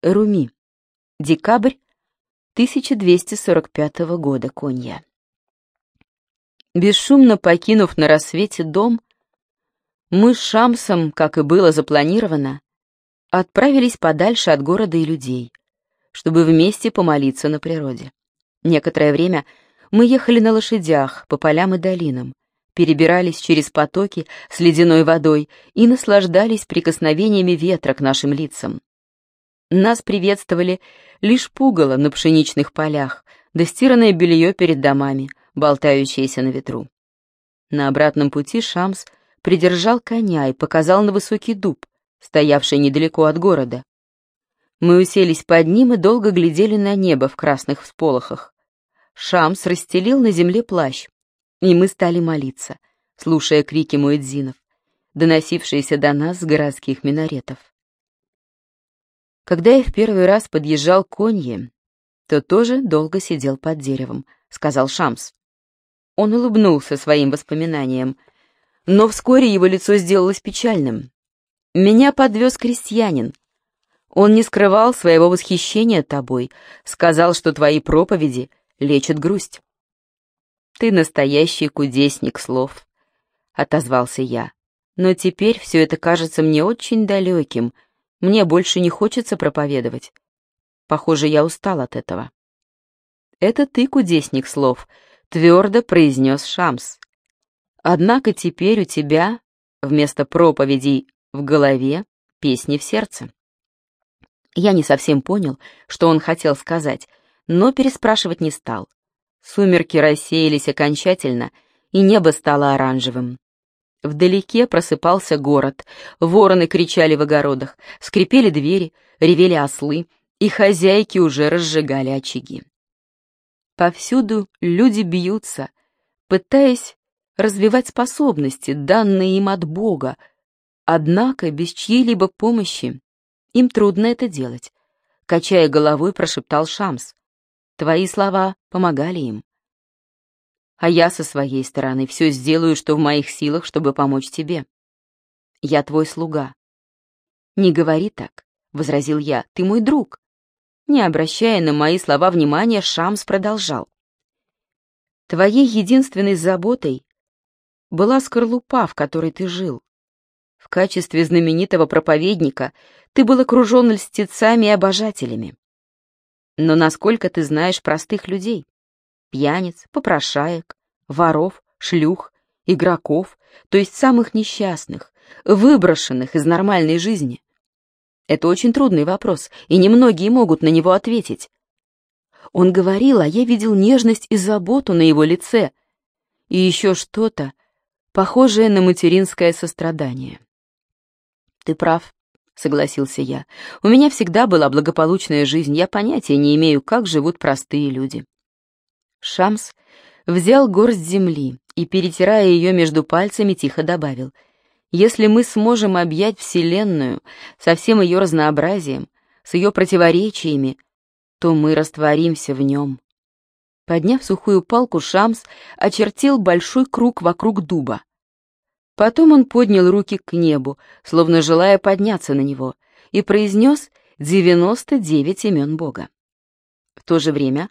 Руми. Декабрь 1245 года Конья. Бесшумно покинув на рассвете дом, мы с Шамсом, как и было запланировано, отправились подальше от города и людей, чтобы вместе помолиться на природе. Некоторое время мы ехали на лошадях по полям и долинам, перебирались через потоки с ледяной водой и наслаждались прикосновениями ветра к нашим лицам. Нас приветствовали лишь пугало на пшеничных полях, да стиранное белье перед домами, болтающееся на ветру. На обратном пути Шамс придержал коня и показал на высокий дуб, стоявший недалеко от города. Мы уселись под ним и долго глядели на небо в красных всполохах. Шамс расстелил на земле плащ, и мы стали молиться, слушая крики муэдзинов, доносившиеся до нас с городских минаретов. Когда я в первый раз подъезжал к Конье, то тоже долго сидел под деревом, сказал Шамс. Он улыбнулся своим воспоминаниям, но вскоре его лицо сделалось печальным. Меня подвез крестьянин. Он не скрывал своего восхищения тобой, сказал, что твои проповеди лечат грусть. «Ты настоящий кудесник слов», — отозвался я. «Но теперь все это кажется мне очень далеким», — мне больше не хочется проповедовать. Похоже, я устал от этого. «Это ты, кудесник слов», — твердо произнес Шамс. «Однако теперь у тебя вместо проповедей в голове песни в сердце». Я не совсем понял, что он хотел сказать, но переспрашивать не стал. Сумерки рассеялись окончательно, и небо стало оранжевым. Вдалеке просыпался город, вороны кричали в огородах, скрипели двери, ревели ослы, и хозяйки уже разжигали очаги. Повсюду люди бьются, пытаясь развивать способности, данные им от Бога, однако без чьей-либо помощи им трудно это делать, качая головой, прошептал Шамс. Твои слова помогали им а я со своей стороны все сделаю, что в моих силах, чтобы помочь тебе. Я твой слуга». «Не говори так», — возразил я, — «ты мой друг». Не обращая на мои слова внимания, Шамс продолжал. «Твоей единственной заботой была скорлупа, в которой ты жил. В качестве знаменитого проповедника ты был окружен льстецами и обожателями. Но насколько ты знаешь простых людей? Пьяниц, попрошаек, воров, шлюх, игроков, то есть самых несчастных, выброшенных из нормальной жизни? Это очень трудный вопрос, и немногие могут на него ответить. Он говорил, а я видел нежность и заботу на его лице, и еще что-то, похожее на материнское сострадание. «Ты прав», — согласился я. «У меня всегда была благополучная жизнь, я понятия не имею, как живут простые люди». Шамс взял горсть земли и, перетирая ее между пальцами, тихо добавил, «Если мы сможем объять Вселенную со всем ее разнообразием, с ее противоречиями, то мы растворимся в нем». Подняв сухую палку, Шамс очертил большой круг вокруг дуба. Потом он поднял руки к небу, словно желая подняться на него, и произнес девяносто девять имен Бога. В то же время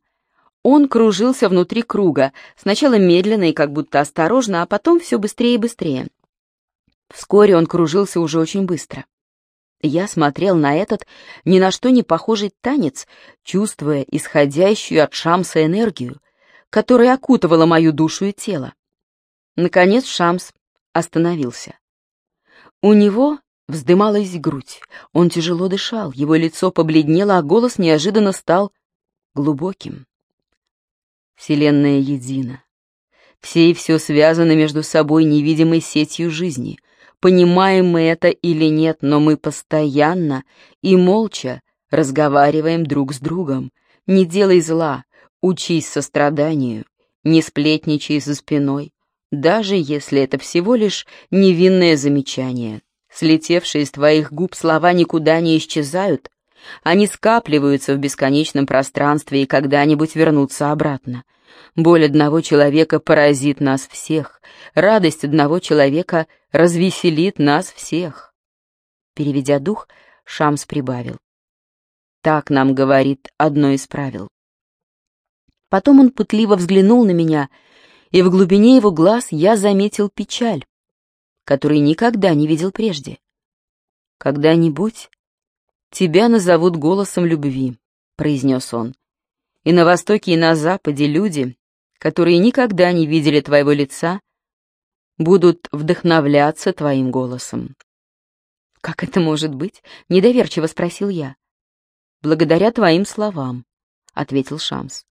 он кружился внутри круга, сначала медленно и как будто осторожно, а потом все быстрее и быстрее. Вскоре он кружился уже очень быстро. Я смотрел на этот ни на что не похожий танец, чувствуя исходящую от Шамса энергию, которая окутывала мою душу и тело. Наконец Шамс остановился. У него вздымалась грудь, он тяжело дышал, его лицо побледнело, а голос неожиданно стал глубоким. Вселенная едина. Все и все связаны между собой невидимой сетью жизни. Понимаем мы это или нет, но мы постоянно и молча разговариваем друг с другом. Не делай зла, учись состраданию, не сплетничай за спиной, даже если это всего лишь невинное замечание. Слетевшие из твоих губ слова никуда не исчезают, они скапливаются в бесконечном пространстве и когда-нибудь вернутся обратно. Боль одного человека поразит нас всех. Радость одного человека развеселит нас всех. Переведя дух, Шамс прибавил. Так нам говорит одно из правил. Потом он пытливо взглянул на меня, и в глубине его глаз я заметил печаль, которой никогда не видел прежде. «Когда-нибудь тебя назовут голосом любви», — произнес он. «И на Востоке, и на Западе люди, которые никогда не видели твоего лица, будут вдохновляться твоим голосом». «Как это может быть?» — недоверчиво спросил я. «Благодаря твоим словам», — ответил Шамс.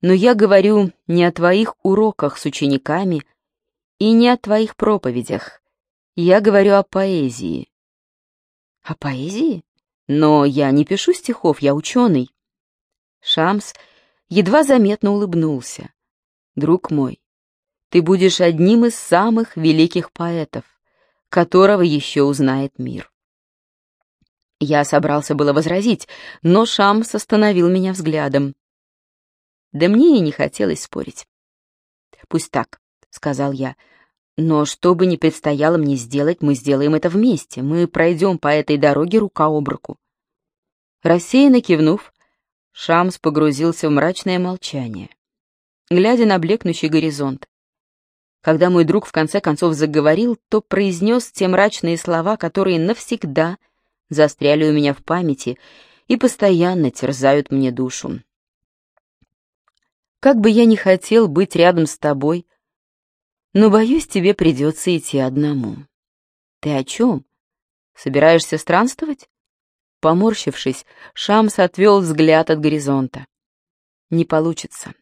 «Но я говорю не о твоих уроках с учениками и не о твоих проповедях. Я говорю о поэзии. О поэзии? Но я не пишу стихов, я ученый. Шамс едва заметно улыбнулся. Друг мой, ты будешь одним из самых великих поэтов, которого еще узнает мир. Я собрался было возразить, но Шамс остановил меня взглядом. Да мне и не хотелось спорить. «Пусть так», — сказал я, — но что бы ни предстояло мне сделать, мы сделаем это вместе. Мы пройдем по этой дороге рука об руку. Рассеянно кивнув, Шамс погрузился в мрачное молчание, глядя на блекнущий горизонт. Когда мой друг в конце концов заговорил, то произнес те мрачные слова, которые навсегда застряли у меня в памяти и постоянно терзают мне душу. Как бы я ни хотел быть рядом с тобой, но, боюсь, тебе придется идти одному. Ты о чем? Собираешься странствовать? Поморщившись, Шамс отвел взгляд от горизонта. Не получится.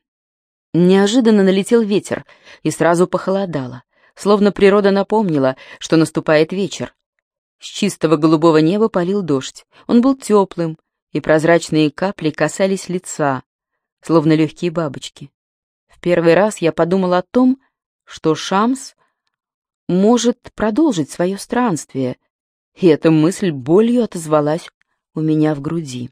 Неожиданно налетел ветер, и сразу похолодало, словно природа напомнила, что наступает вечер. С чистого голубого неба полил дождь. Он был теплым, и прозрачные капли касались лица, словно легкие бабочки. В первый раз я подумал о том, что Шамс может продолжить свое странствие, и эта мысль болью отозвалась у меня в груди.